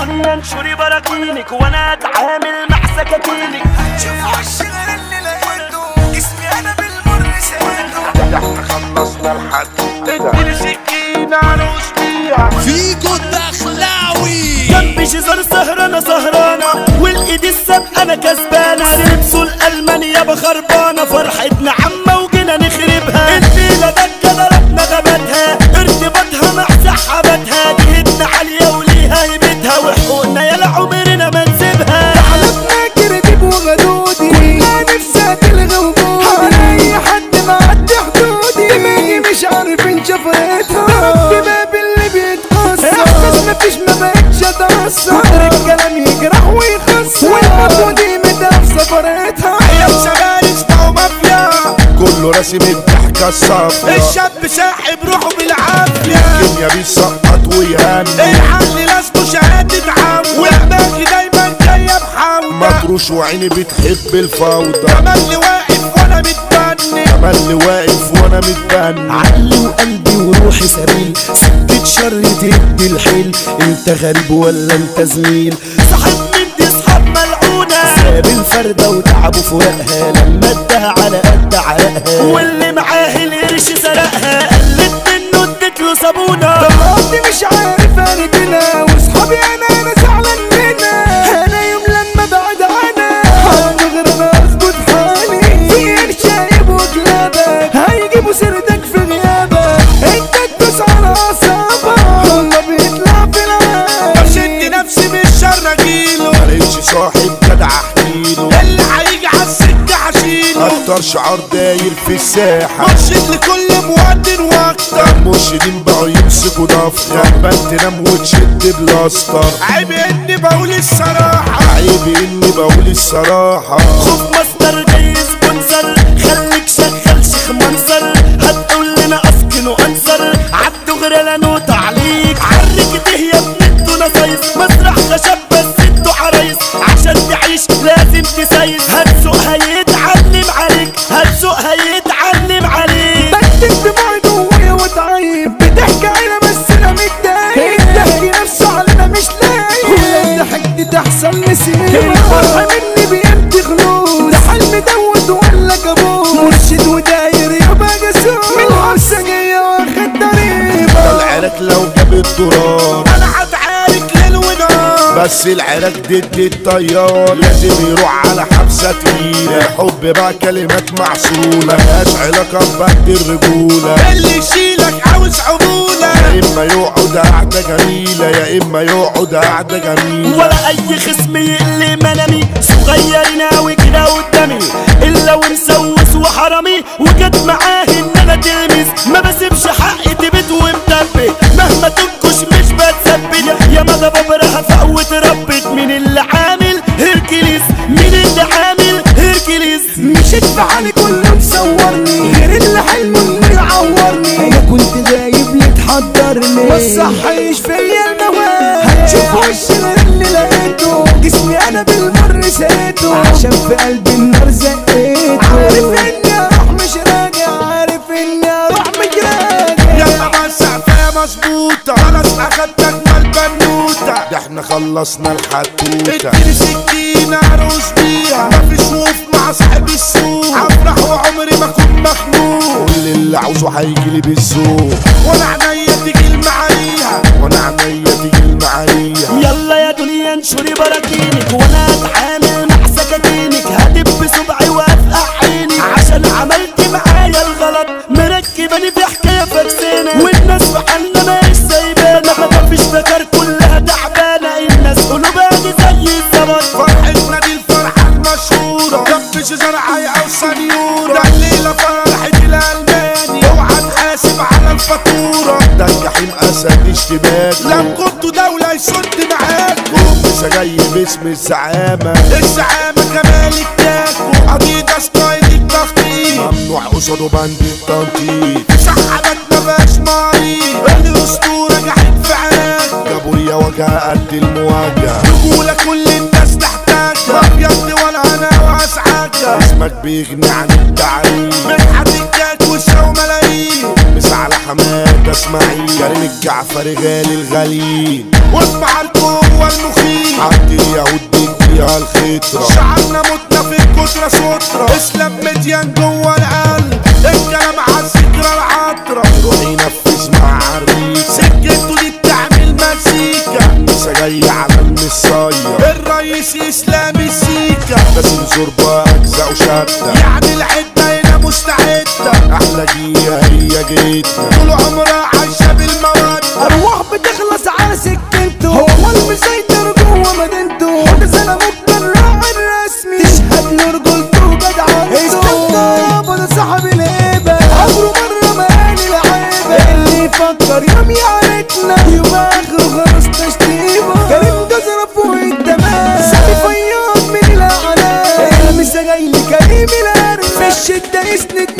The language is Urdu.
دنيا انشري براكينك وانا اتعامل مع سكاكينك شوف غير اللي لقيته جسمي انا بالمر سايده احنا خلصنا الحدوتة اديني سكينة عروس بيها فيجو الدخلاوي جنبي شجر سهرانة سهرانة. والايد السابقة انا كسبانة. لبسوا الالمان يابا خربانة فرحتنا عمة وجينا نخربها. كله راسم الضحكة الصافية الشاب ساحب روحه بالعافية. الدنيا بيسقط ويهني. الحل لازمه شهادة عم ودماغي دايما جاية بحاول مطروش وعيني بتحب الفوضى تملي واقف وانا متبني. تملي واقف وانا متبني. عقلي وقلبي وروحي سبيل. سكة شر تدي الحيل. انت غريب ولا انت زميل؟ صاحب من دي صحاب ملعونة. ساب الفردة وتعبوا فراقها لما ادها على قد واللي معاه القرش سرقها. اكتر شعار داير في الساحة. مرشد لكل مواطن واكتر المرشدين بقوا يمسكوا دفتر غربان تنام وتشد بلاستر. عيب اني بقول الصراحة. عيب اني بقول الصراحة. خوف مصدر جاي سبونسر خليك شغال شيخ منصر هتقول لنا اسكن وانصر عبدو غير لا نوت عليك عرك ده يا ابن التونة سايس مسرح خشب. نسيب الفرحة مني خلوص ده حلم دوت ولا كابوس مرشد وداير يبقى جاسوس من جاية واخد لو جاب انا هتعارك ليل ونهار بس العراك ضد الطيار. لازم يروح على تقيلة الحب بقى كلمات معسولة ملهاش علاقة ببعد الرجولة. اللي يشيلك عاوز عمولة يا اما يقعد قعدة جميلة يا اما يقعد قعدة جميلة. ولا اي خصم يقل منامي. صغيرين اوي كده قدامي. الا ومسوس وحرامي. وجت معاه ان انا تلمس ما بسيبش حقي تبت ومثبت مهما تنكش مش بتثبت. يا مدى ببرها فقوت ربت مين اللي عامل حالي كله مصورني غير اللي حلمه انه يعورني انا كنت غايب ليه تحضرني ما تصحيش فيا المواد هتشوف وش غير اللي لقيته. جسمي انا بالمر سقيته عشان في قلبي النار زقيته عارف اني اروح مش راجع. عارف اني اروح مش راجع. يلا السقفية مظبوطة. خلاص اخدتك مالبنوتة ده احنا خلصنا الحدوتة اديني سكينة اروس بيها. مفيش وقوف مع صاحب السوق. افرح وعمري ما اكون مخنوق. كل اللي عاوزه هيجيلي بالذوق وانا عينيا تيجي المعايا وانا عينيا تيجي المعايا يلا يا دنيا انشري براكينك وانا اتعامل مع سكاكينك. هدب صبعي وافقع عيني. عشان عملت معايا الغلط مركباني في حكايه فكسانه والناس في حالنا مش سايبانا ما فيش فكر اسد اشتباك لو كنتوا دولة يسد معاكم لسه جاي باسم الزعامة. الزعامة كمال التاكو اديداس ستايل التخطيط. ممنوع قصاده بند التنطيط. سحبت مبقاش مريض الاسطورة جحيم في عاك جابوريا وجهها قد المواجهة رجولة كل الناس تحتاجها ابيض ولا انا واسعاجها اسمك بيغني عن التعريف مدحت الكاك وساو ملايين. مس على حماد اسماعيل كريم الجعفري غالي الغاليين واسمع القوة جوا المخيم عبد اليهود بيديها الخطرة. شعرنا متنا في الكترة سترة اسلام مديان جوا القلب الكلام على الذكرى العطرة. روح ينفذ مع عريس سكته دي بتعمل مزيكا. لسه جاي على المصاية الرئيس اسلامي السيكا لازم زربة أجزاء وشدة يعني العدة هنا مستعدة. أحلى جية هي جيتنا. طول بالمودة ارواح بتخلص على سكنته. هو المسيطر جوه مدينته وده سنه ممكن راعي الرسمي. تشهد له رجولته وجدعنته استنى ده صاحب الهيبه عمره مره ما قال العيبه اللي يفكر يوم يعرفنا. يوم اخره خلاص تشتيبه كريم جزره فوق التمام سامي فياض من الاعلام المسا جاي لكريم الارض في الشده يسند